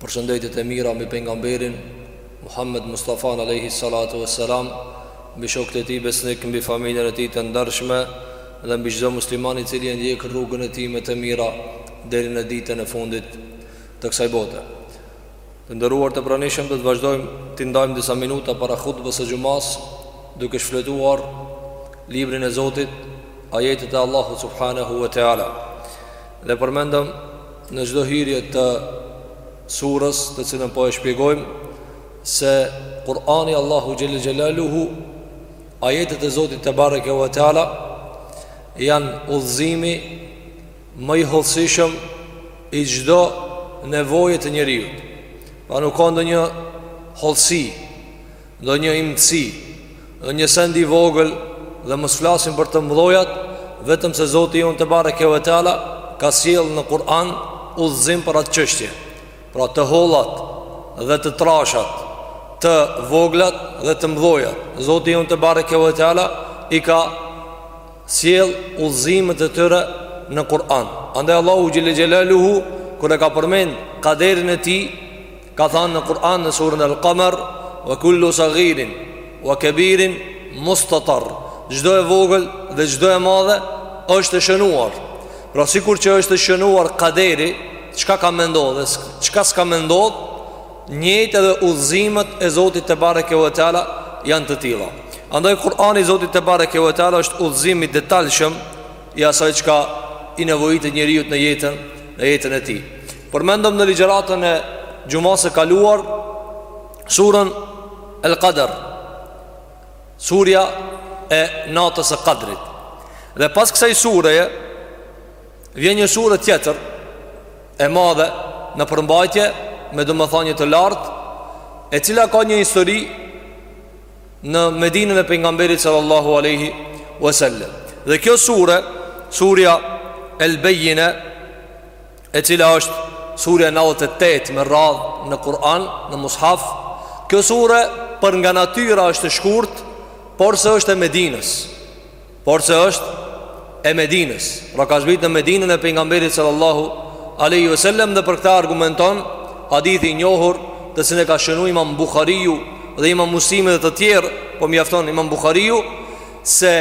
Përshëndetjet e mira mbi pejgamberin Muhammed Mustafa alayhi salatu wassalam, mbi shokët e tij besnik, mbi familjen e tij të ndershme dhe mbi çdo musliman i cili ndjek rrugën e tij me të mira deri në ditën e fundit të kësaj bote. Të nderuar të pranishëm do të vazhdojmë të ndajmë disa minuta para hutbës së xumas duke shfletuar librin e Zotit, ajetet e Allahut subhanahu wa taala. Dhe përmendëm në çdo hyrje të surës të cilën po e shpjegojmë se Kur'ani Allahu xhelle xhelaluhu ajetet e Zotit tebareke ve teala janë udhëzimi më i hollësishëm i çdo nevoje të njeriut. Pa nuk ka ndonjë hollësi ndonjë imtësi ndonjë send i vogël Dhe mos flasim për të mdhajat Vetëm se Zoti jonë tebareke ve teala Ka sjell në Kur'an Udhëzim për atë çështje Pra të hollat Dhe të trashat Të voglat Dhe të mdhajat Zoti jonë tebareke ve teala I ka sjell udhëzimet e tyre në Kur'an Andaj Allahu xhelle xhelaluhu Kur e ka përmend kaderin e tij ka thanë në Kur'an në surën Al-Qamar, "Wa kullu saghirin wa kabirin mustatar." Çdo e vogël dhe çdo e madhe është e shënuar. Pra sikur që është e shënuar kaderi, çka ka me ndodh dhe çka s'ka me ndodh, njëjtë edhe udhëzimet e Zotit tebareke ve teala janë të tilla. Andaj Kur'ani i Zotit tebareke ve teala është udhëzim i detajshëm i asaj çka i nevojitet njeriut në jetën në jetën e tij. Përmendëm në ligjëratën e xumës së kaluar surën El Qadr. Surja e natës së Qadrit. Dhe pas kësaj sureje vjen një sure tjetër e madhe në përmbajtje me domethënie të lartë, e cila ka një histori në Medinën e pejgamberit sallallahu alaihi wasallam. Dhe kjo sure, surja El Bejjine e cila është surja 98 me radhë në Kur'an, në Mushaf. Kjo sure për nga natyra është e shkurt, por se është e Medinës. Por se është e Medinës. Pra ka zbrit në Medinën e pejgamberit sallallahu alaihi wasallam dhe për këta argumenton hadithi i njohur të cilin e ka shënu Imam Buhariu dhe Imam Muslimi dhe të tjerë, po mjafton Imam Buhariu se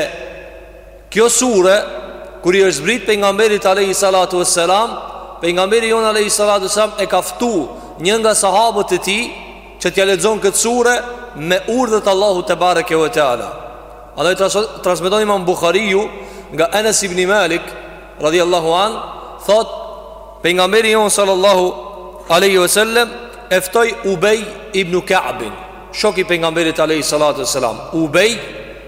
Kjo sure kur i është zbrit pejgamberit alayhi salatu wassalam, pejgamberi jon alayhi salatu wassalam e ka ftu një nga sahabët e tij që t'ia lexon këtë sure me urdhër të Allahut tebareke ve teala. Andaj transmeton Imam Buhariu nga Anas ibn Malik radhiyallahu an, thot pejgamberi jon sallallahu alayhi wasallam e ftoi Ubay ibn Ka'b, shok i pejgamberit alayhi salatu wassalam. Ubay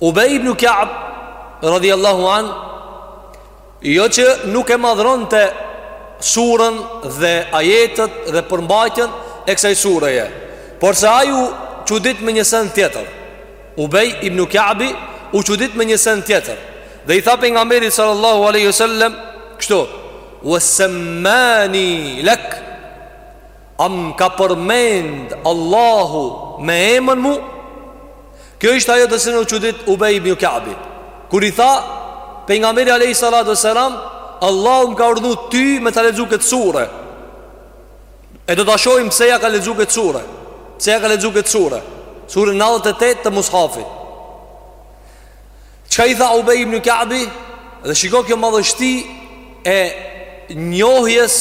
Ubej ibn Ka'b radhiyallahu an jo që nuk e madhronte surën dhe ajetët dhe përmbajtjen e kësaj sureje, por se ai u çudit me një send tjetër. Ubej ibn Ka'bi u çudit me një send tjetër dhe i tha pejgamberit sallallahu alaihi wasallam kështu: "Wasammani lak" A më ka përmend Allahu me emën mu? Kjo ishte ajo ç'send u çudit Ubej ibn Kabi. Kur i tha, pejgamberi alejhi salatu ves-selam, Allahu më ka urdhnu ty me ta lexu këtë sure. E do ta shohim pse ja ka lexu këtë sure. Pse ja ka lexu këtë sure. Sure 98 të mushafit. Çka i tha Ubej ibn Ka'bi dhe shiko kjo madhështi e njohjes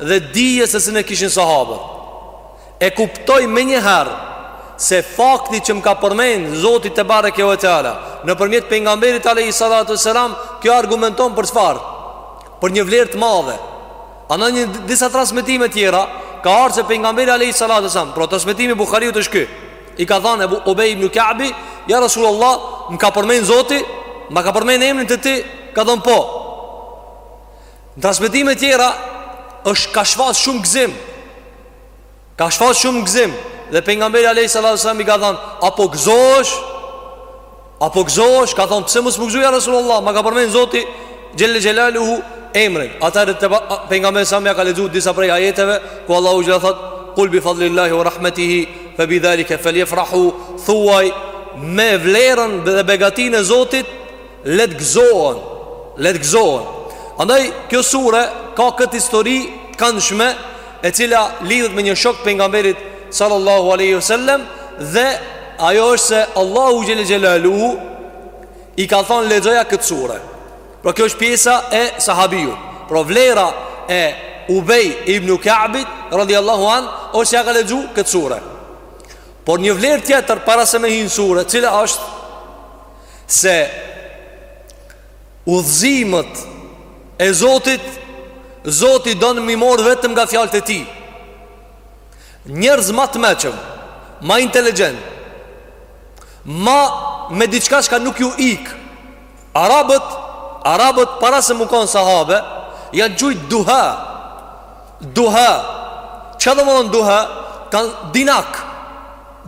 dhe dijes se si e kishin sahabët. E kuptoi menjëherë se fakti që më ka përmend Zoti tebareke ve teala nëpërmjet pejgamberit alayhi salatu selam, kjo argumenton për çfarë? Për një vlerë të madhe. A në disa transmetime tjera ka ardhur se pejgamberi alayhi salatu selam, por transmetimi i Buhariut është ky. I ka thënë Ebu Ubej ibn Ka'bi, "Ja Rasulullah, më ka përmend Zoti, ma ka përmend emrin te ti." Ka thënë po. Në transmetime të tjera është ka shfaq shumë gëzim. Ka shfaq shumë gëzim dhe pejgamberi alayhis salatu salam i ka thënë, "A po gëzohesh?" A po gëzohesh, ka thonë, pse mos m'u gëzu ja Resulullah, ma ka përmend Zoti xhel-le xhelaluhu emrin Atëherë pejgamberi alejhi selam ja ka lexu disa prej ajeteve Ku Allahu thot Kul bi fadlillahi ve rahmetihi Fe bi dhalike feljefrahu Thuaj me vlerën dhe begatinë e Zotit Le t'gëzohen Le t'gëzohen Andaj kjo sure ka këtë histori të këndshme e cila lidhet me një shok të pejgamberit sallallahu alaihi wasallam dhe ajo është se Allahu xhel-le xhelaluhu i ka thon lexoja këtë sure. Pra kjo është pjesa e sahabiut. Pra vlera e Ubej ibn Ka'bit radhiyallahu an osht se ja ka lexu këtë sure. Por një vlerë tjetër para se me hi n'sure, cila është se Udhëzimet e Zotit, Zoti don m'i marr vetëm nga fjalët e tij. Njerëz ma të mençëm, ma inteligjent, ma me diçka çka nuk ju ik. Arabët, arabët para se me kon sahabe, janë qujt duha. Duha. Çka domethon duha? Kanë dinak.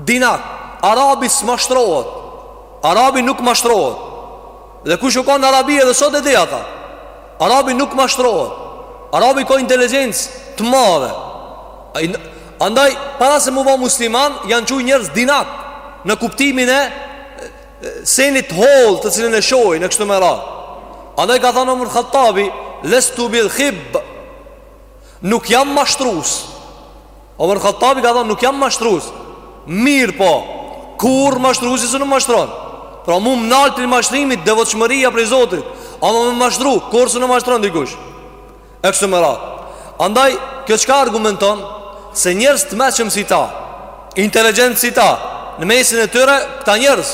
Dinak. Arabi s'mashtrohet. Arabi nuk mashtrohet. Dhe kush u ka në Arabi edhe sot e di atë. Arabi nuk mashtrohet. Arabi ka inteligencë të madhe. Andaj para se m'u ba musliman janë qujt njerëz dinak në kuptimin e senit t'hollë të cilën e shohin e kështu me radhë. Andaj ka thënë Omer Hattabi, "Lestu bil khib." Nuk jam mashtrus. Omer Hattabi ka thonë nuk jam mashtrus Mirëpo kurrë mashtrusi s'un mashtron Pra mu më nal prej mashtrimit devotshmëria prej Zotit Ama me më mashtru kurrë s'un mashtron dikush E kështu me radhë Andaj kjo çka argumenton Se njerëz të mençëm si ta Inteligjent si ta Në mesin e tyre këta njerëz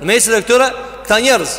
Në mesin e tyre këta njerëz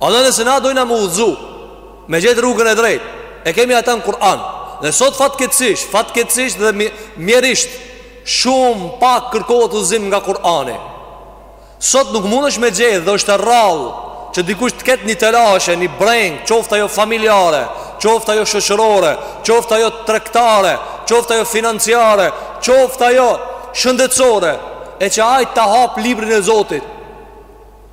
Andaj nëse na dojna me u udhëzu, me gjetë rrugën e drejtë, e kemi atë në Kur'an. Dhe sot fatkeqësisht, fatkeqësisht dhe mjerisht, shumë pak kërkohet udhëzim nga Kur'ani. Sot nuk mundesh me gjetë dhe është e rrallë që dikush të ketë një telashe, një brengë, qoftë ajo familjare, qoftë ajo shoqërore, qoftë ajo tregtare, qoftë ajo financiare, qoftë ajo shëndetësore, e që ai ta hap librin e Zotit.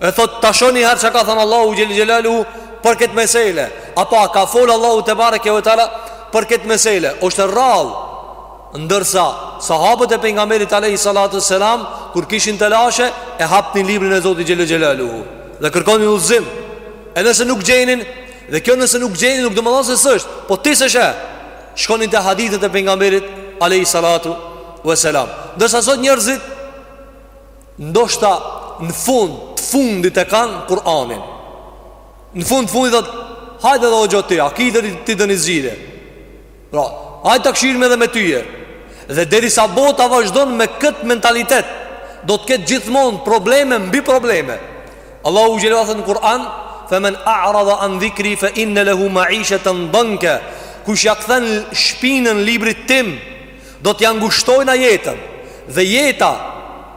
E thot ta shoh ni herë çka ka thanë Allahu xhele xhelaluhu për këtë mesele. Apo a ka fol Allahu tebareke ue teala për këtë mesele? Është rrallë. Ndërsa sahabët e pejgamberit alejhi salatu ues selam kur kishin telashe e hapnin librin e Zotit xhele xhelaluhu dhe kërkonin udhëzim. E nëse nuk gjenin dhe kjo nëse nuk gjenin nuk domethon se s'është, po ti s'e sheh. Shkonin te hadithet e pejgamberit alejhi salatu ues selam. Ndërsa sot njerëzit Ndoshta në fund të fundit e kanë Kur'anin. Në fund të fundit thotë, hajde dhe o gjotë ti, a ki dhe ti do një zgjidhje. Pra, hajde ta kshyrim edhe me tyje. Dhe derisa bota vazhdon me këtë mentalitet, do të ketë gjithmonë probleme mbi probleme. Allahu xhele thot në Kur'an, fe men a'rada an dhikri fe inne lehu maisheten danke, kush ja kthen shpinën librit tim, Do t'ia ngushtojmë na jetën. Dhe jeta,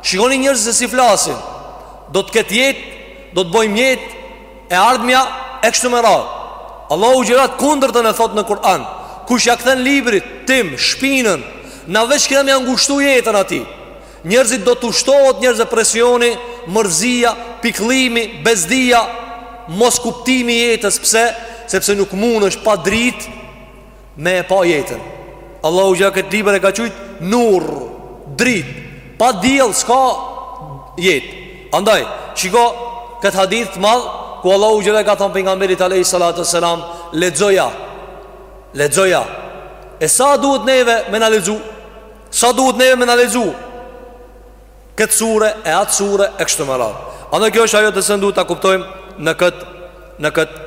shikoni njerëzit se si flasin, do të ketë jetë, do të bëjmë jetë e ardhmja e kështu me radhë. Allahu xhele kundërtën e thotë në Kur'an, kush ja kthen librit tim shpinën, na veç kemi me ja ngushtu jetën atij. Njerëzit do t'u shtohet njerëzve depresioni, mërzia, pikëllimi, bezdia, moskuptimi i jetës, pse? Sepse nuk mundesh pa dritë me e pa jetën. Allahu xhele këtë libër e ka qujt nur, dritë. Pa diell s'ka jetë. Andaj, shiko këtë hadith të madh ku Allahu xhele i ka thënë pejgamberit alejhi salatu ue selam, lexoja. Lexoja. E sa duhet neve me na lexu? Sa duhet neve me na lexu? Këtë sure e atë sure e kështu me radhë. Andaj kjo është ajo të cilën duhet ta kuptojmë në këtë në këtë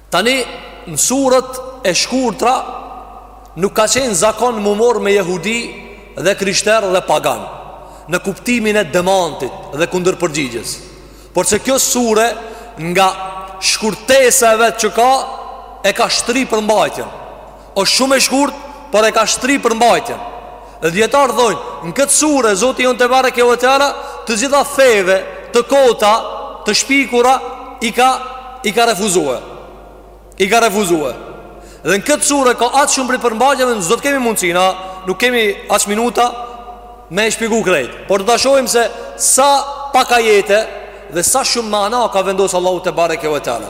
Tani në suret e shkurtra nuk ka qenë zakon m'u marrë me jehudi dhe krishter dhe pagan në kuptimin e demantit dhe kundërpërgjigjes. Porse kjo sure nga shkurtesa e vet që ka e ka shtri përmbajtjen. Është shumë e shkurt, por e ka shtri përmbajtjen. Dhe dijetarët thonë, në këtë sure, Zoti jonë tebareke ue teala, të gjitha feve, të kota, të shpikura, i ka, i ka refuzue. I ka refuzue. Dhe në këtë sure, ka aq shumë prej përmbajtjeve, s'do të kemi mundësi na, nuk kemi as minuta, me e shpjegu krejt. Por do ta shohim se, sa pak ajete, dhe sa shumë mana ka vendos Allahu tebareke ue teala.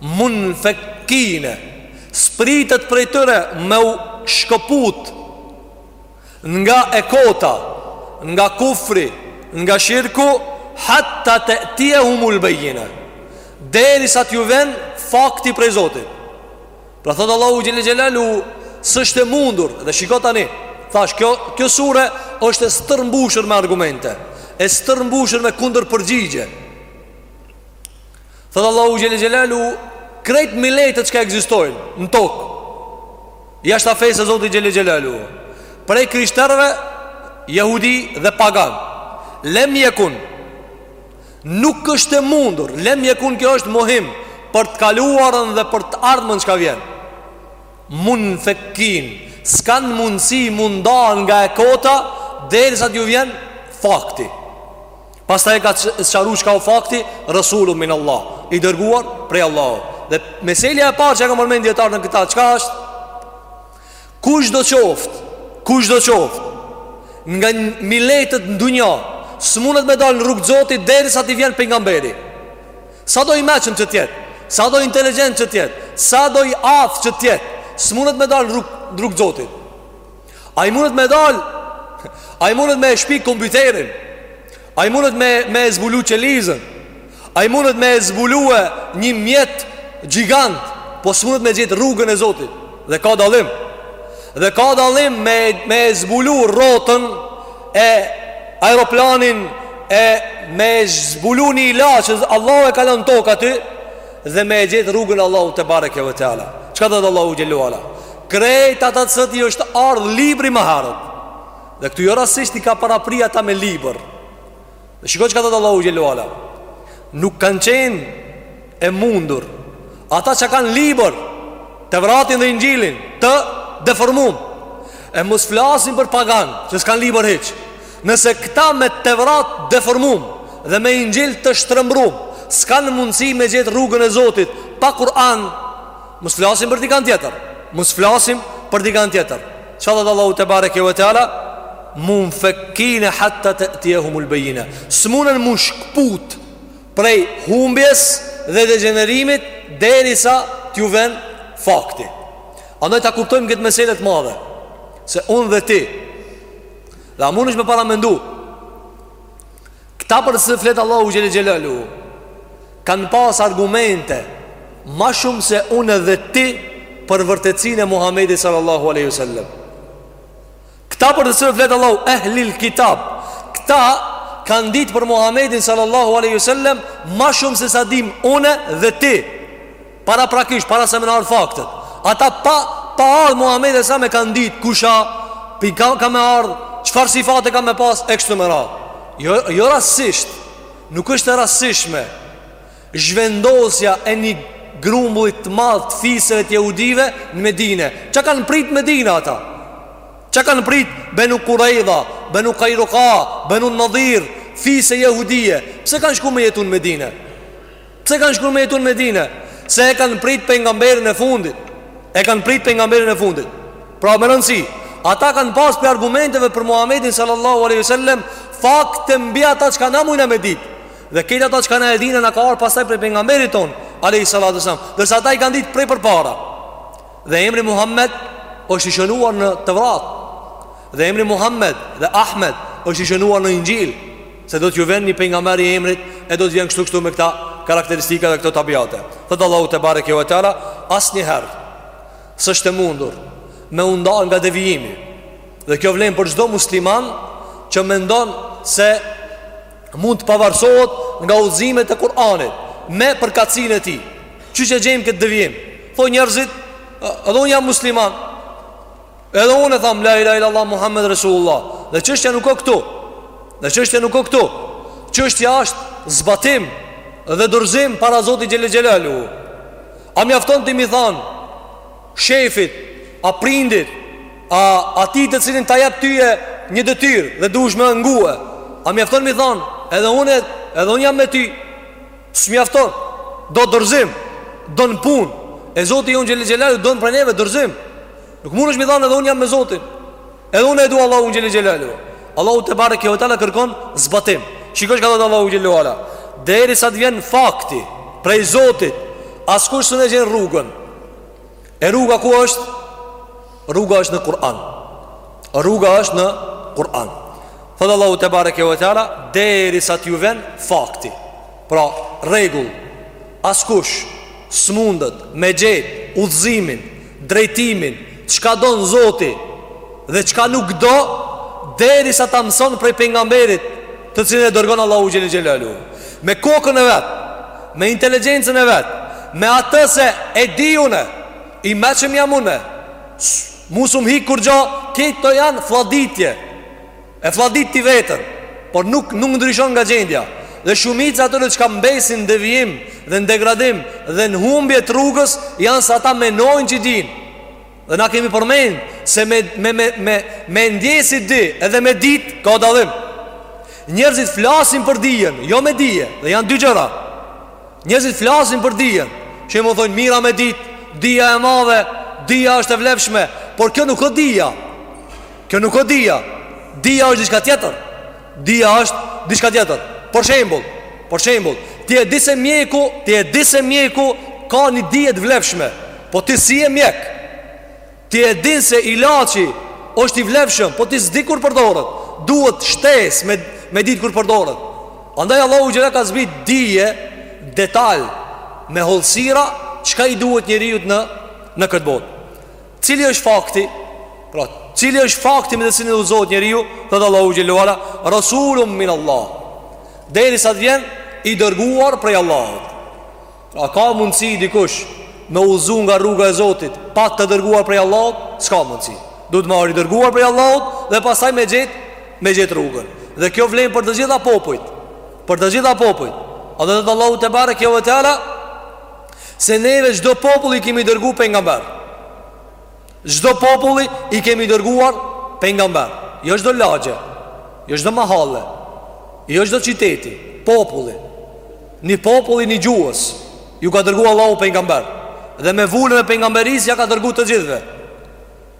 Munfekkine S'pritet prej tyre me u shkëput Nga e kota Nga kufri Nga shirku Hatta te'tijehumul bejjine Derisa t'ju vjen Fakti prej Zotit Pra thotë Allahu Xhele Xhelaluhu S'është e mundur Dhe shiko tani Thash kjo, kjo sure është e stërmbushur me argumente E stërmbushur me kundërpërgjigje Thotë Allahu Xhele Xhelaluhu Krejt miletet çka ekzistojnë Në tokë Jashta fesë së Zotit Xhele Xhelaluhu Prej krishterve Jehudi dhe pagan Lem jekun Nuk është e mundur Lem jekun kjo është mohim Për të kaluarën dhe për të ardhmen çka vjen Munfekkin S'kan mundësi m'u nda nga e kota Derisa t'ju vjen Fakti Pastaj e ka sqaruar çka o fakti, Rasulun min Allah, i dërguar prej Allahut. Dhe meselja e parë që ka përmend dijetarët në këtë, çka është? Kushdo qoftë, kushdo qoftë nga miletet në dunja, s'mundet me dalë në rrugë t'Zotit derisa t'i vjen pejgamberi. Sado i mençëm që t'jetë, sado inteligjent që t'jetë, sado i aftë që t'jetë, s'mundet me dalë në rrugë Zotit. Ai mundet me dal Ai mundet me e shpik kompjuterin Ai mundet me, me e zbulu qelizën Ai mundet me e zbulu e një mjet gjigant Po s'mundet me gjet rrugën e Zotit Dhe ka dallim Dhe ka dallim me, me e zbulu rrotën E aeroplanin E me e zbulu një ilaç Që Allahu e ka lon n'tokë aty Dhe me e gjet rrugën e Allahut tebareke ve teala Çka thotë Allahu xhel-le ve ala Krejt ata t'cilët ju është ardhë libri më herët Dhe këtu jo rastësisht i ka parapri ata me libër Dhe shiko çka thotë Allahu xhel-le ve ala Nuk kanë qenë e mundur Ata që kanë libër Tevratin dhe Inxhilin Të deformum E mos flasim për paganë Që s'kanë libër hiç Nëse këta me Tevrat deformum Dhe me Inxhil të shtrembrum S'kanë mundësi me gjet rrugën e Zotit Pa Kur'an Mos flasim për dikant tjetër. Mos flasim për dikant tjetër. Ça thotë Allahu tebareke ve teala? Munfakina hatta ta'tiyahum al-bayina. S'munen m'u shkëput prej humbjes dhe degjenerimit derisa t'ju vjen fakti. Andaj ta kuptojmë këtë meselë të madhe se unë dhe ti dhe a mundesh me paramendu Këta për t'cilët flet Allahu xhel-le xhelaluhu Kanë pas argumente Ma shumë se unë dhe ti Për vërtetësinë e Muhammedit sallallahu aleyhi sallam Këta për t'cilët flet Allahu Ehlil kitab Këta kanë ditë për Muhammedin sallallahu aleyhi sallam Ma shumë se sa dim unë dhe ti Paraprakisht, para se me na ardhë faktet Ata pa, pa ardhë Muhammedi alejhi selam e kanë ditë Kush a, pi kah ka me ardhë Çfarë sifate ka me pas E kështu me radhë Jo, jo rastësisht Nuk është e rastësishme Zhvendosja e një grumbulli të madh Të fiseve të jehudive në Medine Ça kanë prit n'Medine ata Ça kanë prit Benu Kurejda Benu Kajnuka Benu Nadir Fise jehudie Pse kanë shku me jetu në Medine Pse kanë shku me jetu në Medinë? Se e kanë prit pejgamberin e fundit. E kanë prit pejgamberin e fundit. Pra me rëndësi, ata kanë pas prej argumenteve për Muhamedin sallallahu alaihi wasallam fakte mbi ata çka na mujna me ditë. Dhe këtë atë çka na e dimë na ka ardh pastaj prej pejgamberit tonë, alaihi salatu wasallam. Ndërsa ata i kanë ditë prej përpara. Dhe emri Muhammed është i shënuar në Tevrat. Dhe emri Muhammed dhe Ahmed është i shënuar në Inxhil. Se do t'ju vjen një pejgamber i emrit e do të vjen kështu kështu me këta karakteristika dhe këto tabiate. Thot Allahu tebareke ve teala, asnjëherë s'është e mundur me u nda nga devijimi. Dhe kjo vlen për çdo musliman që mendon se mund të pavarësohet nga udhëzimet e Kur'anit me përkatësinë e tij. Qysh e gjejmë këtë devijim? Thonë njerëzit, edhe unë jam musliman. Edhe unë e tham la ilahe il Allah Muhammed Resulullah Dhe çështja nuk o këtu Dhe çështja nuk o këtu Çështja është zbatim dhe dorëzim para Zotit xhele xhelalu A mjafton ti me i thanë shefit, a prindit, a atij të cilin të jep tyje një detyrë dhe dush me ngue A mjafton me i thanë edhe unë edhe unë jam me ty S'mjafton Do dorëzim, don punë E Zoti jonë xhele xhelalu don prej neve dorëzim Nuk mundesh me thanë edhe unë jam me Zotin Edhe unë e du Allahun xhele xhelalu Allahu te bareke ve teala kërkon zbatim Shiko çka thotë Allahu xhele ve ala Derisa të vjen fakti Prej Zotit Askush s'e gjen rrugën E rruga ku është? Rruga është në Kur'an Rruga është në Kur'an Thotë Allahu te bareke ve teala Derisa të ju vjen fakti Pra rregull Askush S'mundet me gjet Udhëzimin Drejtimin Çka don zoti Dhe çka nuk do Derisa ta mëson prej pejgamberit Të cilin e dërgon Allahu xhele xhelalu Me kokën e vet Me inteligjencën e vet Me atë se e di unë I mençëm jam unë Më s'um hik kurgjo Këto janë flladitje E flladit ti veten, por nuk nuk ndryshon nga gjendja. Dhe shumica atyre çka mbesin n'devijim dhe në degradim dhe në humbje të rrugës, janë se ata menojnë që din. Dhe na kemi përmend se me, me, me, me, me ndje se di edhe me dit, ka dallim. Njerëzit flasin për dijen, jo me dije, dhe janë dy gjëra. Njerëzit flasin për dijen, që i thonë mirë o me dit, dija e madhe, dija është e vlepshme, por kjo nuk o dija. Kjo nuk o dija Dija është diçka tjetër Dija është diçka tjetër Për shembull Për shembull Ti e di se mjeku Ti e di se mjeku Ka një dije të vlefshme Po ti s'je mjek Ti e din se ilaçi është i vlefshëm Po ti s'di kur përdoret Duhet shtesë me, me ditë kur përdoret Andaj Allahu xhele ka zbrit dije Detal Me hollësira Çka i duhet njeriut në Në këtë botë Cili është fakti? Pra, cili është fakti me të cilin udhëzohet njeriu? Thot Allahu xhele ve ala, "Rasulun min Allah." Derisa të vjen i dërguar prej Allahut. A ka mundësi dikush m'u udhëzu nga rruga e Zotit pa të dërguar prej Allahut? S'ka mundësi. Duhet me ardh i dërguar prej Allahut dhe pastaj me gjet me gjet rrugën. Dhe kjo vlen për të gjithë popujt. Për të gjithë popujt. Edhe thotë Allahu te bareke ve teala Se neve çdo populli i kemi dërguar pejgamber. Çdo populli i kemi dërguar pejgamber. Jo çdo lagje, jo çdo mahalle, jo çdo qyteti, populli. Një populli një gjuhe ju ka dërguar Allahu pejgamber dhe me vulën e pejgamberisë ja ka dërguar të gjithëve.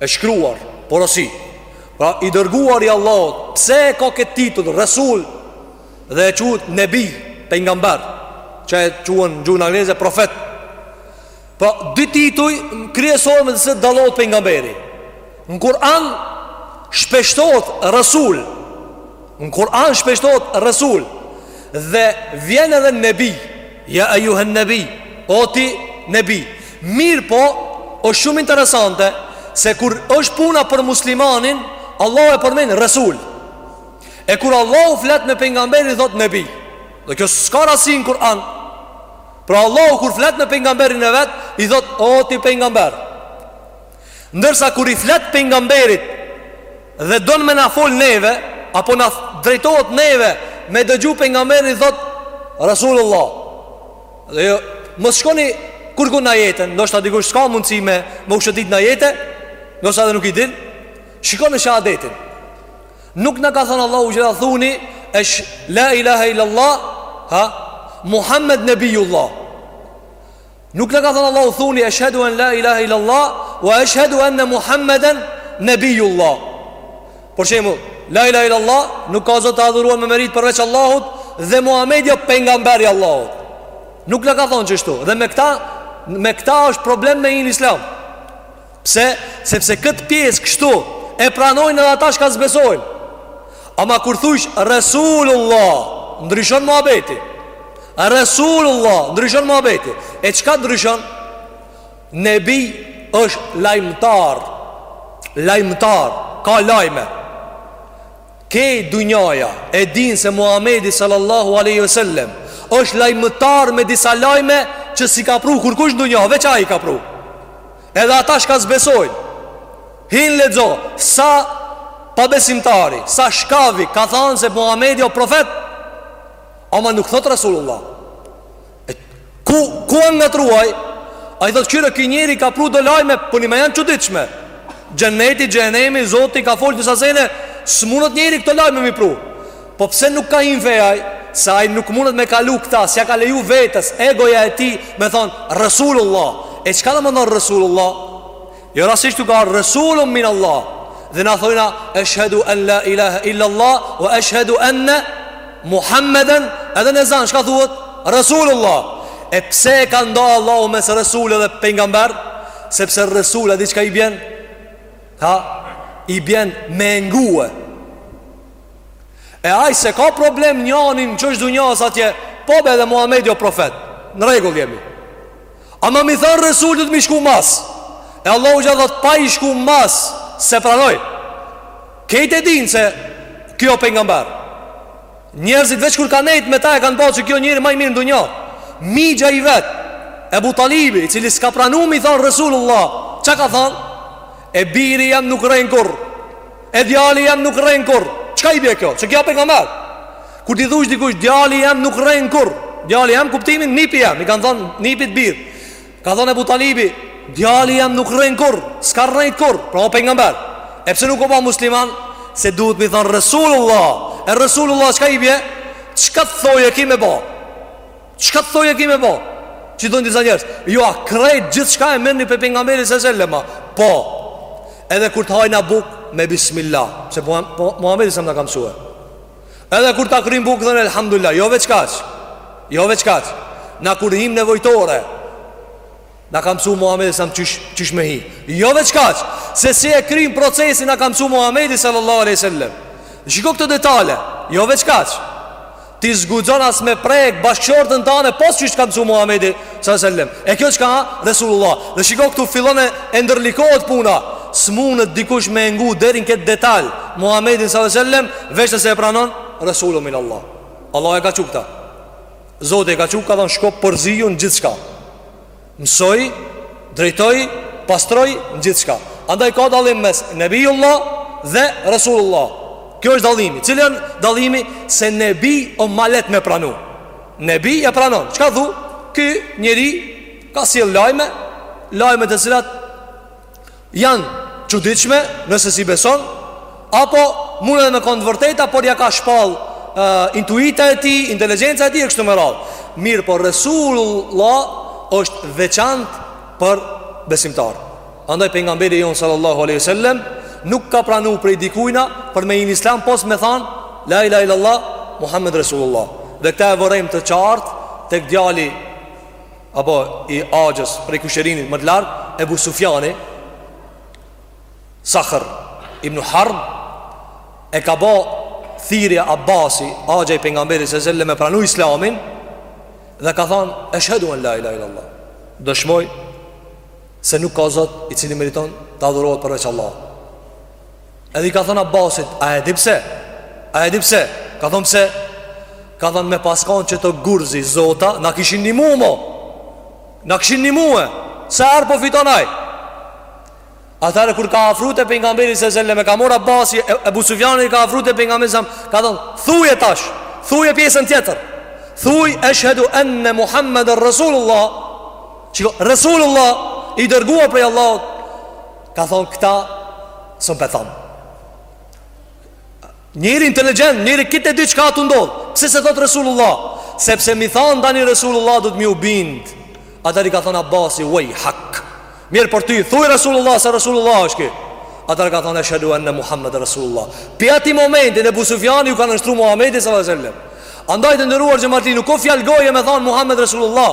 E shkruar, porosi Pra i dërguari Allahut Pse e ka këtë titull, Resul Dhe e quhet Nebi, pejgamber Që e quhen në gjuhën angleze, profet Pra dy tituj kryesorë me të cilët dallohet pejgamberi Në Kur'an shpesh thot Resul Në Kur'an shpesh thot Resul Dhe vjen edhe Nebi Ja ejjuhen Nebi O ti Nebi Mirëpo Është shumë interesante Se kur është puna për muslimanin Allahu e përmend Resul E kur Allahu flet me pejgamberin i Thot Nebi Dhe kjo s'ka rastësi në Kur'an Pra Allahu kur flet me pejgamberin e vet I thot O ti pejgamber Ndërsa kur i flet pejgamberit dhe don me na fol neve apo na drejtohet neve me dëgju pejgamberin thot Resulullah. Dhe jo, mos shkoni kurkun n'ajeten, ndoshta dikush s'ka mundësi me u shëtit n'ajete, ndoshta edhe nuk i din. Shikoni shahadetin. Nuk na ka thonë Allahu që të thuni esh la ilaha illallah ha Muhammed nebijullah. Nuk na ka thonë Allahu thuni eshhedu en la ilahe ila Allah We eshhedu enne Muhammeden Nebijullah Për shembull La ilahe ila Allah Nuk ka zot të adhuruar me meritë përveç Allahut Dhe Muhammedi o pejgamber i Allahut Nuk na ka thonë qështu Dhe me këta Me këta s'është problem me hi në islam Pse? Sepse këtë pjesë kështu e pranojnë edhe ata çka s'besojnë. Ama kur thush Resulullah, ndryshon muhabeti. Resulullah, ndryshon muhabeti. E çka ndryshon? Nebi është lajmëtar. Lajmëtar, ka lajme. Kej dunjaja e din se Muhamedi sallallahu aleyhi ve sellem është lajmëtar me disa lajme që s'i ka pru kërkush në dunja, veç ai i ka pru. Edhe ata shka s'besojnë Hin lexo Sa pabesimtari Sa shkavi Ka thanë se Muhamedi o profet Ama nuk thot Resulullah e, Ku, ku e ngatërron Ai thotë kqyre ky njeri ka pru do lajme Për po njëmend janë çuditshme Xheneti, xhehenemi, zoti ka fol disa sene S'mundet njeri këto lajme m'i pru Po pse nuk ka hi n'fe aj Se aj nuk mundet me kalu këta S'ja ka leju vetes Egoja e tij me thonë Resulullah E çka do me thonë Resulullah Jo rasisht tu ka Resulun min Allah Dhe na thojna Eshhedu en la ilahe illallah We eshhedu enne Muhammeden Edhe në ezan Shka thuhet Resulullah E pse e ka nda Allahu mes Resul edhe pejgamber Sepse Resul A di çka i bjen Ha I bjen me ngu E aj s'e ka problem njanin që është dunjas atje Po be edhe Muhammedi o profet Në rregull jemi Ama m'i thanë resul duhet m'i shku mas E Allahu çka thotë pa i shku mas S'e pranoj Krejt e dinë se ky o pengamber Njerëzit veç kur kanë nejt me ta e kanë pa që ky o njeri ma i mirë në dunja Mixha i vet Ebu Talibi Cili s'ka pranu m'i thanë Resulullah Ça ka thanë E biri jem nuk rren kurrë E djali jem nuk rren kurrë Çka i bje kjo? Që ky o pengamber Kur ti thush dikush djali jem nuk rren kurrë Djali jem kuptimin nipi jem I kanë thonë nipit bir Ka thonë Ebu Talibi Djali jem nuk rren kurrë S'ka rrejt kurrë Pra o pengamber E pse nuk o ba musliman Se duhet m'i thonë Resulullah E Resulullah çka i bje Çka të thojë e ki me ba Çka të thojë e ki me bo Që thonë disa njerëz, jo a krejt gjithçka e merrni pej pejgamberit sa selam. Po. Edhe kur të hajna bukë me bismillah, pse, po Muhamedi sa na ka mësu. Edhe kur ta kryjm bukën thom elhamdulillah, jo veç kaq. Jo veç kaq. Na kur him n'nevojtore. Na ka mësu Muhammedi sa më qysh, qysh me hi Jo veç kaq Se si e kryjm procesin Na ka mësu Muhammedi sallallahu aleyhi sallam Shiko këto detale Jo veç kaq Ti s'guxon as me prek bashkëshorten tane Pos qysh të ka mësu Muhammedi sallallahu aleyhi sallam E kjo çka Resulullah Dhe shiko këtu fillon e, e ndërlikohet puna S'mundet dikush me ngu deri n'këtë detal Muhammedin sallallahu aleyhi sallam Veç nëse e pranon Resulullah min Allah Allahu e ka çu kta Zoti e ka çu ka thonë shko përziju në gjithçka Mësoj, drejtoj, pastroj në gjithçka Andaj ka dallim mes Nebijullah dhe Resulullah Kjo është dallimi Cili o dallimi se Nebi o ma letë me pranu Nebi e pranon Çka thu? Ky njeri ka sjell lajme Lajme të cilat Janë çuditshme nëse s'i beson apo mund edhe me kon të vërteta, por ja ka shpall uh, intuita e tij, inteligjenca e tij kështu me radhë. Mirëpo Resulullah është veçantë për besimtarë. Andaj pejgamberi jonë sallallahu alaihi wasallam nuk ka pranu prej dikujna për me hi n'islam pos me than la ilaha illallah Muhammed Resulullah. Dhe këta e vërejmë të qartë tek djali apo i axhës prej kushërinit më të lartë Ebu Sufjani Sakhr ibn Harb e ka ba thirrje Abasi axha i pejgamberit sallallahu alajhi wasallam me pranu islamin dhe ka thënë eshhedu an la ilaha illallah dëshmoj se nuk ka zot i cili meriton të adhurohet përveç Allahut Edhe i ka thonë Abbasit, a e di pse? A e di pse? Ka thonë pse? Ka thonë me paskon këta gurzi zota, na kishin nimu, mo. Na kishin nimu, e. Se hera po fiton aj. Atëherë, kur ka afru te Pejgamberi s.a.s., e ka marrë Abbasi, e, Ebu Sufjanin e ka afru te Pejgamberi e ka thonë, thuje tash, thuje pjesën tjetër. Thuj eshhedu enne Muhammeden Resulullah, që Resulullah i dërguar prej Allahut, Ka thonë këta s'e thom Njeri inteligjent, njeri ky e di çka do t'ndodhë Pse s'e thotë Resulullah Sepse me i thonë tani Resulullah duhet me iu bind Atëherë i ka thonë Abasi Uejhak Mirë për ty, thuj Resulullah se Resulullah është ky Atëherë ka thonë eshhedu enne Muhammeden Resulullah Pi atij momenti Ebu Sufjani iu ka nënshtru Muhammedit s.a.s. Andaj të nderuar xhematli nuk o fjal goje me thanë Muhammed Resulullah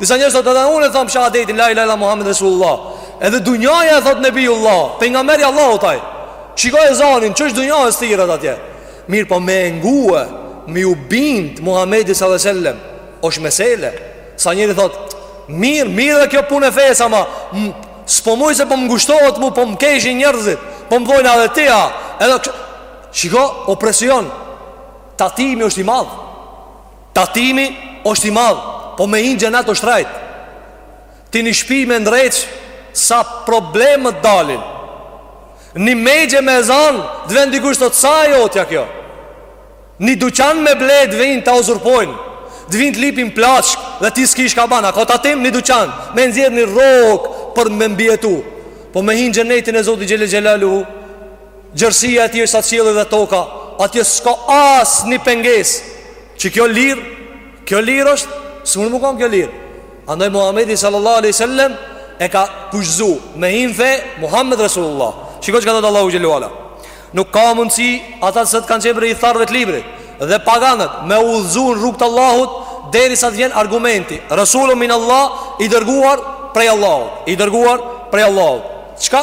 Disa njerëz thotë edhe unë e thom shahadetin La ilahe illa Muhammed Resulullah Edhe dunjaja e thotë Nebiullah Pejgamberi i Allahut aj Qikaj ezanin që është dunjaja e stirat atje Mirë po me ngue Me iu bind Muhammedit S.A.S. është mesele Sa njeri thotë Mirë, mirë dhe kjo punë e fesë ama S'po muj se po më ngushtohet mu Po më keshin njerëzit Po më dojnë edhe ti a Edhe kështu Shiko, opresion Tatimi është i madh. Tatimi është i madh, po me hi n'xhenet është shtrejt. Ti ni shpi me ndreq sa probleme të dalin. Ni megje me zan, të vjen dikush thotë s'a e jotja kjo. Ni dyqan me ble të vin ta uzurpojnë. Të vin të lipin plaçkë dhe ti s'kish kah ban. Ka tatim ni dyqan, me nxjerr ni rrogë për me mbijetu. Po me hi n'xhenetin e Zotit xhele xhelaluhu. Gjersia e tij është sa qielli dhe toka, atje s'ka asnjë pengesë. Qikjo lirë, kjo lirë është, s'mund me kanë kjo lirë. Andaj Muhamedi sallallahu alaihi wasallam e ka kushtëzu me hi n'fe Muhammed Rasulullah. Shiko çka thotë Allahu xhele ue ala. Nuk ka mundësi ata që kanë qenë prej ithtarëve të librit dhe paganët me u udhëzu n'rrugë t'Allahut derisa t'u vjen argumenti. Rasulun min Allah i dërguar prej Allahut, i dërguar prej Allahut. Çka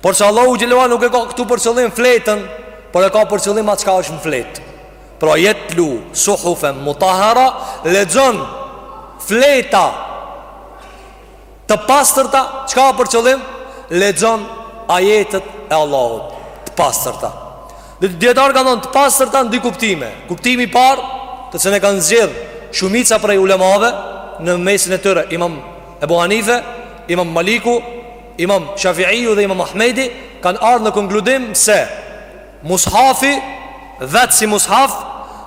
Porse Allahu xhele ue ala nuk e ka këtu për qëllim fletën Por e ka për qëllim atë çka është në fletë Pra jetlu, suhufen, mutahhara Lexon, fleta Të pastërta, çka ka për qëllim Lexon ajetet e Allahut Të pastërta Dijetarët kanë thonë të pastërta në dy kuptime Kuptimi i parë, të cilin e kanë zgjedhë Shumica prej ulemave Në mesin e tyre, imam Ebu Hanife Imam Maliku Imam Shafi'iu dhe Imam Ahmedi kanë ardh në konkludim se mushafi vetë si mushaf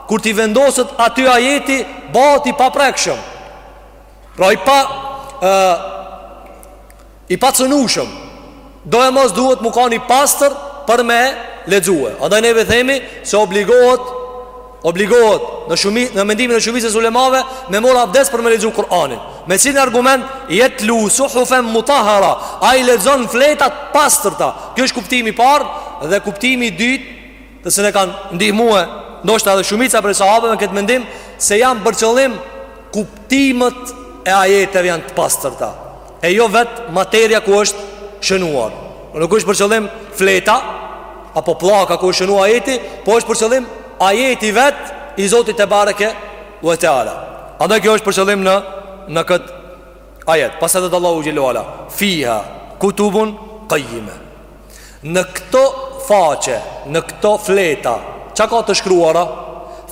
kur t'i vendoset aty ajeti bëhet i paprekshëm. Pra i pa ë i pa cenushëm. Do e mas duhet me kanë i pastër për me lexue. Andaj neve themi se obligohet Obligohet në shumi në mendimin e shumicës së ulemave me mor abdes për me lexu Kur'anin. Me cilin argument jetlu suhufen mutahara, ai lexon fleta t'pastërta. Ky është kuptimi i parë dhe kuptimi i dytë, të cilën e kanë ndihmuar ndoshta edhe shumica prej sahabeve në këtë mendim se janë për qëllim kuptimet e ajeteve janë të pastërta. e jo vet materia ku është shënuar. Po nuk është për qëllim fleta apo pllaka ku është shënuar ajeti, po është për qëllim ajeti vet i Zotit tebareke ve teala. Andaj kjo është për qëllim në në kët ajet. Pasaj thet Allahu xhel-le ve ala fiha kutubun kajjime. Në këto faqe, në këto fleta, çka ka të shkruara?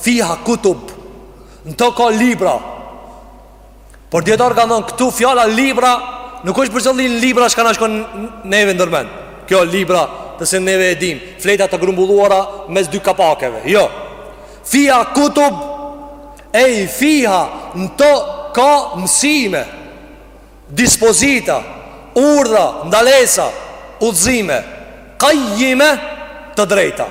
Fiha kutub. Në to ka libra. Por dijetarët kan thonë këtu fjala libra Nuk është për qëllim libra çka na shkon neve ndër men Kjo libra çë se neve e dim Fleta të grumbulluara mes dy kapakeve Jo Fiha kutub Ej fiha në to ka mësime Dispozita Urdhra Ndalesa Udhëzime Kajjime Të drejta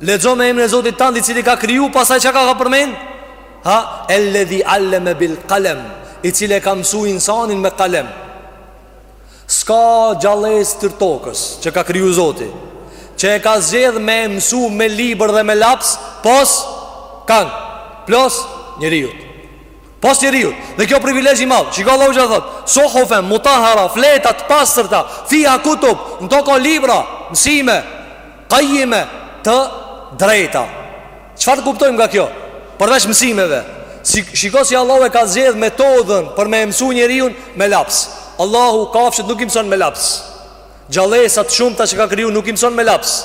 Lexo me emrin e Zotit tand i cili ka kriju pasaj çka ka ka përmend? Ha el-ledhi al-leme bil kalem, i cili e ka msu insanin me kalem. S'ka gjallesë të tokës që ka kriju Zoti, që e ka zgjedh me e mësu me libër dhe me laps, pos kan pos njeriut. Pos njeriut Dhe kjo privilegj i madh Shiko Allahu ça thot Suhufen mutahara, fleta t'pastërta Fiha kutub Në to ka libra Mësime Kajjime Të drejta Çfarë të kuptojmë nga kjo Përveç mësimeve Shiko si Allahu e ka zgjedh metodën Për me e msu njeriun Me laps Allahu kafshët nuk i mëson me laps Gjallesat e shumta që ka kriju Nuk i mëson me laps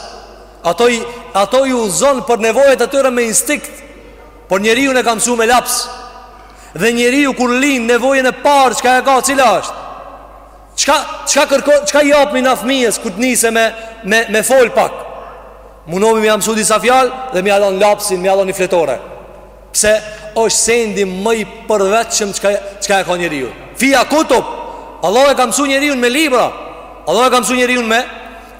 Ato, ato i udhzon për nevojat e tyre me instinkt Por njeriun e ka mësu me laps Dhe njeriu kur lin nevojën e parë Çka e ka cila është Çka, çka kërkon, çka i japmi na fëmijës Kut nise me, me, me fol pak Munomi me ia msu disa fjal Dhe me ia dhon lapsin, me ia dhon një fletore Pse është sendi më i përveçëm Çka, çka e ka njeriu Fiha kutub Allahu e ka mësu njeriun me libra Allahu e ka mësu njeriun me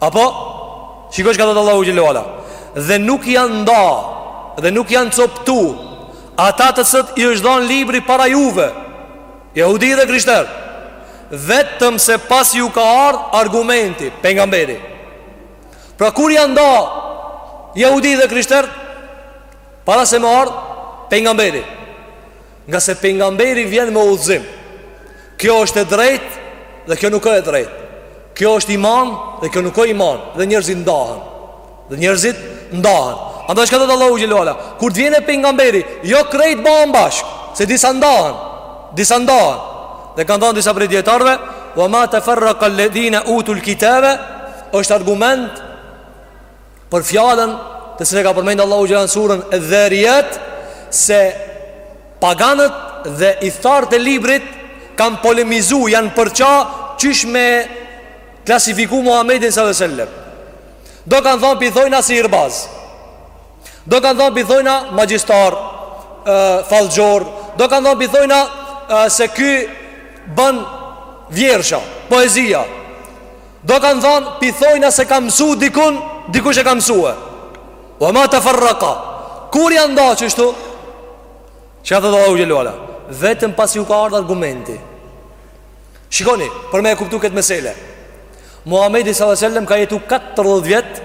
Apo, shiko çka ka thënë Allahu Xhelle ve ala Dhe nuk janë nda Dhe nuk janë coptu Ata të cilët u është dhanë libri para juve Jehudi dhe krishterë Vetëm se pasi u ka ardhë argumenti Pejgamberi Pra kur janë nda Jehudi dhe krishterë Para se me ardhë Pejgamberi Ngase pejgamberi vjen me udhëzim Kjo është e drejtë dhe kjo nuk o e drejtë Kjo është iman dhe kjo nuk o iman Dhe njerëzit ndahen Dhe njerëzit ndahen Andaj çka thotë Allahu Xhelle ve ala Kur të vjen pejgamberi Jo krejt bahen bashkë Se disa ndahen Disa ndahen Dhe kanë thonë disa prej dijetarve Wa ma teferrekalledhine utul kitabe është argument Për fjalën të cilën e ka përmendë Allahu Xhelle ve ala në Suren edh-Dharijat Se paganët dhe ithtarët e librit Kanë polemizu, janë përça qysh me klasifiku Muhammedin s.a.s. Do kanë thonë po i thojna sihirbaz Do kanë thonë po i thojna magjistar Fallxhor Do kanë thonë po i thojna se ky bën vjersha, poezia Do kanë thonë, po i thojna se ka mësu dikun, dikush e ka mësu. Wa ma tefarraka. Kur janë nda qështu? Çka thotë Allahu Xhelle ve ala? Vetëm pasi u ka ardhë argumenti. Shikoni, për me e kuptu këtë mesele. Muhammedi s.a.s. ka jetu 40 vjetë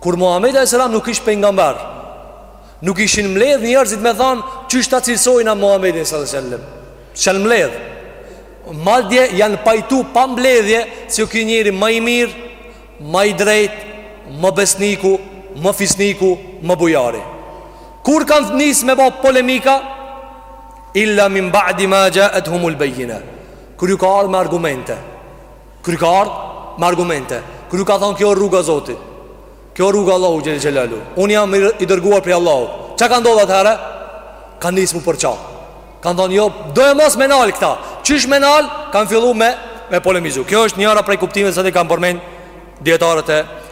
Kur Muhamedi alayhis salam nuk ishte pejgamber, nuk ishin mbledh njerëzit me than qysh ta cilësojna Muhamedin sallallahu alaihi wasallam. S'janë mbledh. Madje janë pajtu pa mbledhje se o ky njeri ma i mirë, ma i drejtë, ma besniku, ma fisniku, ma bujari. Kur kanë nisë me bo polemika illa min ba'di ma ja'athumul bayyina. Kur ju ka ardhë me argumente. Kur ju ka ardhë me argumente Kur ju ka thonë kjo rruga e Zotit Kjo rruga e Allahut Xhelle Xhelaluhu Unë jam i dërguar prej Allahut Ça ka ndodhë atëherë? Kanë nisë m'u përça Kanë thonë jo Doemos me nalë këta Qysh me nalë Kanë fillu me, me polemizu Kjo është njëra prej kuptimeve Që e kanë përmend Dijetarët e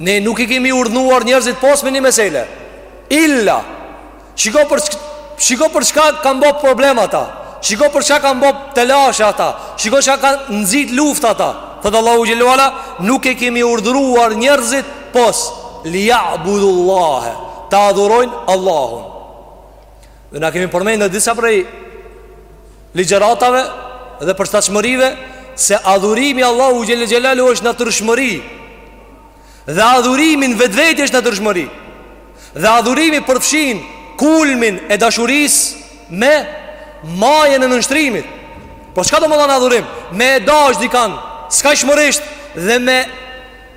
Ne nuk i kemi urdhënuar njerëzit pos me një mesele. Illa. Shiko për shiko për çka kanë bo problem ata. Shiko për çka kanë bo telashe ata. Shiko çka kanë nxit luftë ata. Thot Allahu xhelle ve ala, nuk i kemi urdhëruar njerëzit pos li ya'budullaha, ta adhurojnë Allahun. Dhe na kemi përmend disa prej ligjëratave dhe përshtatshmërive, se adhurimi i Allahut xhele xhelaluhu është natyrshmëri. Dhe adhurimi në vetvete është natyrshmëri. Dhe adhurimi përfshin kulmin e dashurisë me majën e nënshtrimit. Po çka domethonë adhurim? Me e dash dikan skajshmërisht dhe me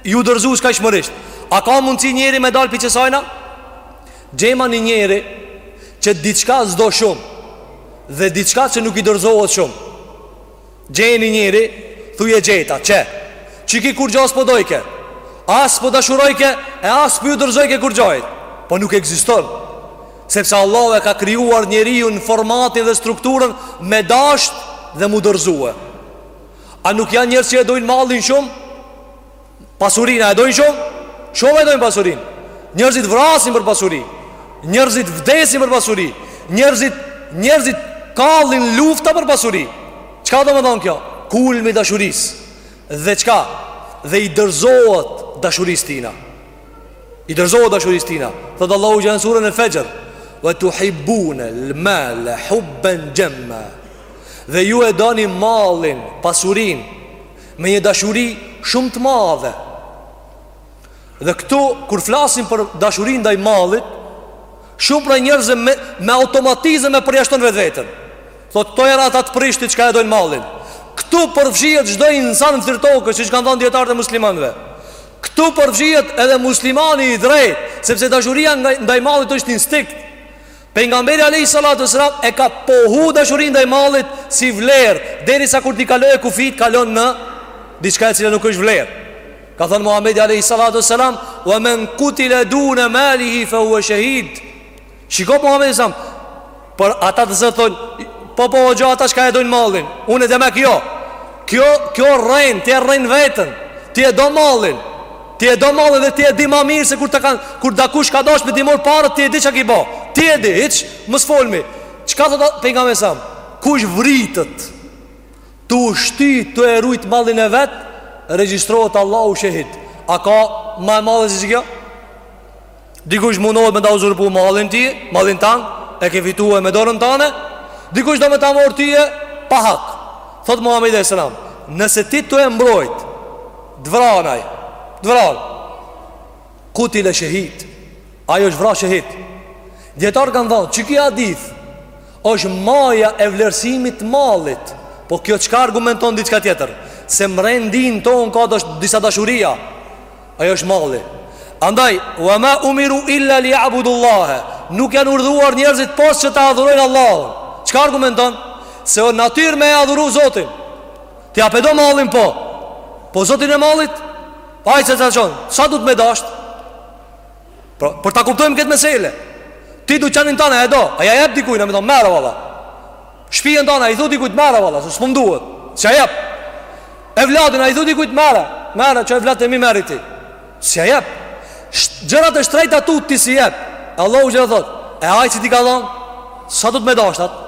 ju dorëzu skajshmërisht. A ka mundësi njeri me dal pi qësajna? Gjema ni njeri që diçka s'do shumë Dhe diçka që nuk i dorëzohet shumë. Gjeni njeri, thuj e gjeta, qe. Qiky kurgjo s'po dojke. As po dashurojke e as po ju dorëzojke kurgjojt. Po nuk ekziston. Sepse Allahu e ka krijuar njeriun n' formatin dhe strukturën me dash dhe m'u dorëzue. A nuk janë njerëz që e dojnë mallin shumë? Pasurinë e dojnë shumë? Shumë e dojnë pasurinë. Njerëzit vrasin për pasuri. Njerëzit vdesin për pasuri. Njerëzit njerëzit kallin lufta për pasuri. Çka domethonë kjo? Kulmi i dashurisë. Dhe çka? Dhe i dorzohet dashurisë tina. I dorzohet dashurisë tina. Thot Allahu në suren El Fexhr, "Wa tuhibbuna al-mal hubban jamma." Dhe ju e doni mallin, pasurinë, Me një dashuri shumë të madhe Dhe këtu kur flasim për dashurinë ndaj mallit Shumë prej njerëzve me automatizëm e përjashton vetveten Thot këto janë ata të prishtit çka e dojnë mallin Këtu përfshihet çdo insan në tokë siç kanë thonë dijetarët e muslimanve Këtu përfshihet edhe muslimani i drejt Sepse dashuria ndaj mallit është instinkt Pejgamberi alejhi sallatu ves selam e ka pohu dashurinë ndaj mallit si vlerë, derisa kur t'i kalojë kufijtë kalon në diçka e cila nuk është vlerë. Ka thënë Muhamedi alejhi sallatu ves selam, "Wa man qutila duna malihi fa huwa shahid." Shiko Muhamedi sam, për ata se thonë, po po hoxha ata çka e dojnë mallin, unë demek jo. Kjo kjo rrenë, ti e rren veten, ti e do mallin. Ti e do mallin dhe ti e di ma mirë se kur të kanë kur dikush ka dashur me t'i marr paret ti e di çka ki bë. Ti e di, hiç mos fol mi. Çka thotë pejgamberi sam? Kush vritet tu shti, tu e rujt mallin e vet, regjistrohet Allahu shehid. A ka ma e madhe se kjo? Dikush mundohet me ta uzurpu mallin ty Mallin tan E ke fitue me dorën tane Dikush do me ta marr ty e pa hak Thot Muhammedi sam Nëse ti tu e mbrojt t'vran aj t'vran Kutile shehid Ai është vra shehid Dijetarët kanë thonë Qiky hadith është maja e vlerësimit të mallit Po kjo çka argumenton diçka tjetër Se mrendinë tonë ka disa dashuria Ajo është malli. Andaj, wa ma umiru illa li jabudullahe, nuk janë urdhëruar njerëzit pos që ta adhurojnë Allahun. Çka argumenton? Se o natyrë me e adhuru Zotin. Ti a pe do mallin po. Po Zotin e mallit, ai që ta çon, sa duhet me dasht? Pra, për ta kuptojmë këtë mesele. Ti dyqanin tan e do, a ja jep dikujt, a me thonë, merre, valla. Shpijën tane a i thu dikujt merre valla, s'po m'duhet. S'ja jep. Evladin a i thu dikujt merre, merre qe evladt e mi merri ti. S'ja jep. Gjërat e shtrejta tua ti s'i jep. Allahu që thot, e ai që t'i ka dhon, sa duhet me dasht atë?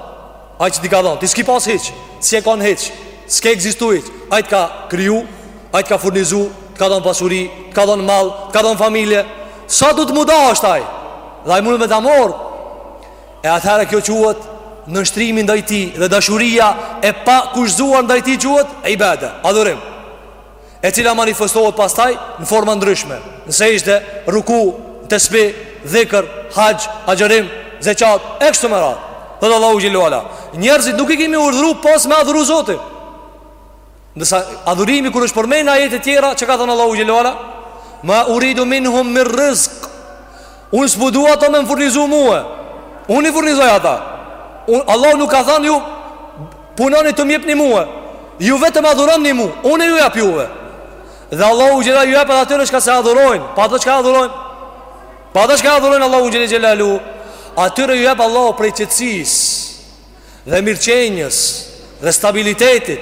Ai që t'i ka dhon, ti s'ke pas hiç, s'je kon hiç, s'ke ekzistuar hiç. Ai të ka kriju, ai të ka furnizu, të ka dhon pasuri, të ka dhon mall, të ka dhon familje. Sa duhet m'u dasht ai? Dhe ai mundet me ta marr. E atëherë kjo quhet nënshtrimi ndaj tij dhe dashuria e pakushtëzuar ndaj tij quhet ibade, adhurim. E cila manifestohet pastaj në forma të ndryshme, në sexhde, ruku, tesbih, dhikr, haxh, agjërim, zeqat, e kështu me radhë. Dhe Allahu xhele ue ala, njerëzit nuk i kemi urdhëru pos me adhuru Zotin. Ndërsa adhurimi kur është përmend në ajete tjera, çka ka thon Allahu xhelala? Ma uridu minhum mir rizq. Unë s'po du ata me më furnizu mua. Unë i furnizoj ata. Unë Allahu nuk ka thënë ju punoni të më jepni mua. Ju vetëm adhuroni mua. Unë ju jap juve. Dhe Allahu xhele ue ala ju jep atyre që s'e adhurojnë. Po ata çka adhurojnë? Pa ato çka adhurojnë Allahun xhele xhelaluhu. Atyre ju jep Allahu prej qetësisë. dhe mirëqenies dhe stabilitetit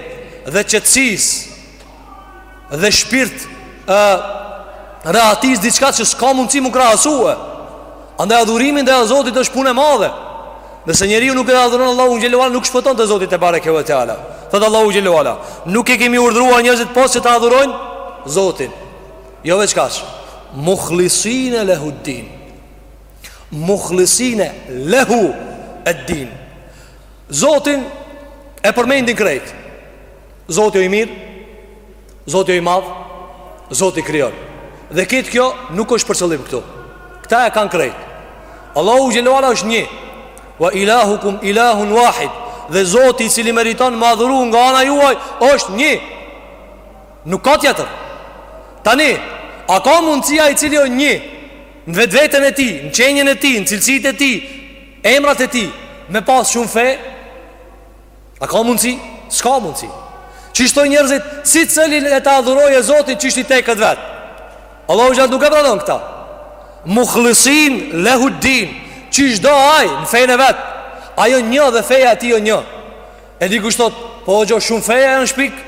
dhe qetësisë dhe shpirt e rehatisë diçka që s'ka mundësi m'u krahasu andaj adhurimi ndaj Zotit është punë e madhe nëse njeriu nuk e adhuron Allahun xhele ue ala nuk shpëton te Zoti tebareke ue teala thotë Allahu xhele ue ala nuk i kemi urdhëruar njerëzit pos që ta adhurojnë Zotin jo veç kaq mukhlisine lehuddin Mukhlisine lehu ed din Zotin e përmendin krejt Zoti o i mirë Zoti o i madh Zoti krijon Dhe këtë kjo nuk është për qëllim këtu Këta e kanë krejt Allahu xhele ue ala është një Wa ilahukum ilahun wahid Dhe Zoti i cili meriton m'u adhuru nga ana juaj është një Nuk ka tjetër Tani, a ka mundësi ai i cili o një Në vetveten e tij, në qenien e tij, në cilësitë e tij, emrat e tij, me pas shumë fe? A ka mundësi? S'ka mundësi. Qysh t'dojnë njerëzit, secili le ta adhuroje Zotin qysh t'i teket vet. Allahu xhel nuk e pranon këtë. Mukhlisine lehu din, qysh do ai në fenë e vet. Ai o një dhe feja e tij o një. E dikush thot, po hoxhë shumë feja janë shpik.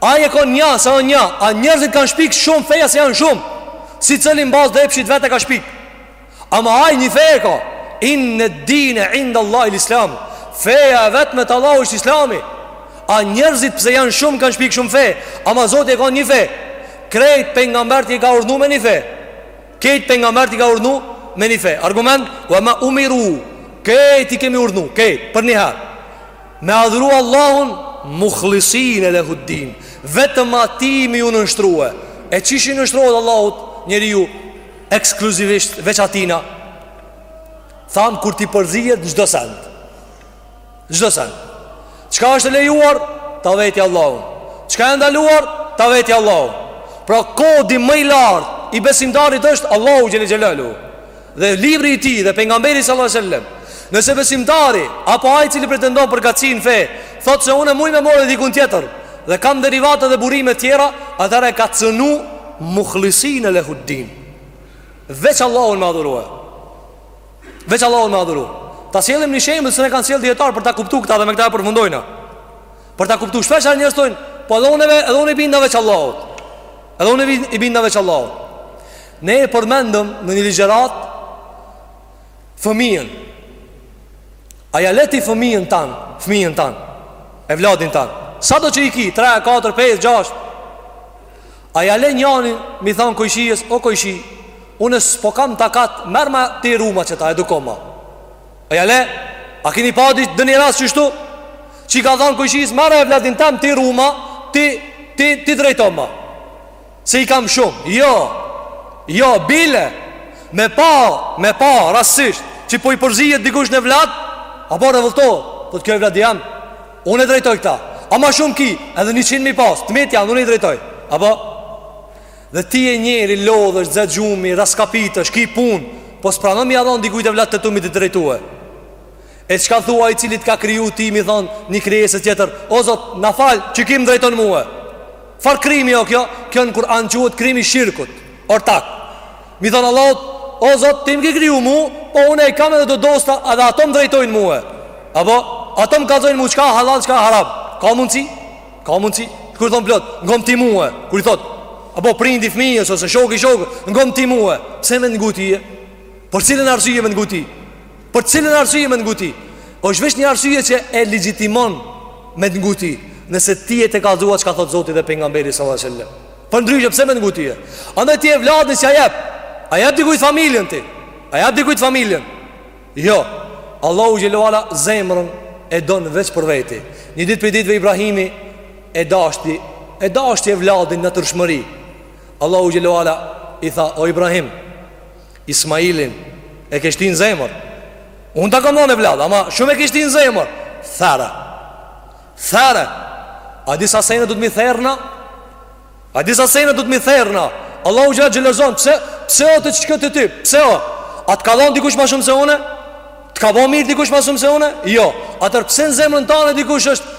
Ai e ka nja, se o nja, a njerëzit kanë shpik shumë feja se janë shumë. Secili n'bazë të epshit t'vet e ka shpik. Ama ai një fe e ka, inne dine, inda Allahil islam. Feja e vetme te Allahu është islami. A njerëzit pse janë shumë kanë shpik shumë fe, ama Zoti e ka një fe. Krejt pejgamberët i ka urdhnu me një fe. Krejt pejgamberët i ka urdhnu me një fe. Argument, ue ma umiru, krejt i kemi urdhnu, krejt, për një herë. Me adhuru Allahun muhlisine lehuddin Vetëm atij me ju nënshtrue E qysh i nënshtrohet Allahut njeriu ekskluzivisht veç atina Thamë kur t'i përzihet në çdo send Çdo send Çka është e lejuar, ta veti Allahun Çka e ndaluar, ta veti Allahun Pra kodi më i lartë i besimtarit është Allahu xhel-le xhelaluhu Dhe libri i tij dhe pejgamberi sallallahu alajhi wasallam. Nëse besimtari apo ai i cili pretendon për përkatësi në fe, thotë se unë muj me marrë edhe dikun tjetër dhe kam derivata dhe burime të tjera, atëherë ka cënu mukhlisine lehuddin. Veç Allahun me adhurua. Veç Allahun me adhurua. Ta sjellim një shembull se na e kanë sjell dijetarët për ta kuptuar këtë dhe me këtë e përfundojna. Për ta kuptuar shpesh a, njerëzit thojnë, po edhe unë edhe unë i bindna veç Allahut. Edhe unë i bindna veç Allahut. Ne e përmendëm në një ligjëratë Fëmijën A ja le ti fëmijën tan Fëmijën tan Evladin tan Sado që i ki 3, 4, 5, 6 A ja le njanin Me i thanë kojshijës O kojshi Unë s'po kam takat Merma ti rritma qeta edukoma A ja le A kini pa dikun një rast qështu Që i ka thanë kojshijës Merre evladin tem ti rritma Ti, ti, ti drejtoma Se i kam shumë Jo Jo bile Me pa Me pa Rastësisht Që po i përzihet dikush n'evlad A po revoltohet Po thotë ky o evladi jem Unë e drejtoj këta Ama shumë ki Edhe njëqind me i pas Të mit janë Unë i drejtoj Apo Dhe ti je njeri lodhesh T'zë gjumi Rraskapitesh Ki punë Po s'pranon me ia dhonë dikujt evladët e tu me t'i drejtue E çka thua ai i cili t'ka kriju ti me i thonë një krijesë tjetër O zot, na fal, qeky m'drejton mue Çfarë krimi o kjo, kjo në Kur'an quhet krimi i shirkut Ortak Me i thonë Allahut, o zot, ti më ki kriju mu Po une i kam edhe do zota edhe ata më drejtojnë mue Apo, ata më kallzojnë mu çka hallall, çka haram Ka mundësi? Ka mundësi? Kur thonë plot, ngom ti mue Kur i thotë, apo prindi fmijës ose shoki shokit Ngom ti mue, pse me ngu tye Për cilën arsye me ngu ty Për cilën arsye me nguti? Po është veç një arsye që e legjitimon me nguti, nëse ti atij kallxu çka thotë Zoti dhe pejgamberi sallallahu alaihi wasallam. Përndryshe pse me nguti? Andaj ti evladin s'ia jep. A jep dikujt familjen ti? A jep dikujt familjen? Jo. Allahu xhele ue ala zemrën e don veç për veti. Një ditë prej ditëve Ibrahimi e dashti, e dashti evladin në tërshmëri. Allahu xhele ue ala i tha o Ibrahim, Ismailin e ke shti në zemër Unë ta kam dhan evlad Ama shumë e ke shti në zemër There There A di sa sene duhet me i therr na A di sa sene duhet me i therr na Allahu gjatë xhelozon Pse, pse o te ke te ty Pse o A të ka dhon dikush ma shumë se une Të ka bo mirë dikush ma shumë se une Jo Atherë pse në zemrën tane dikush është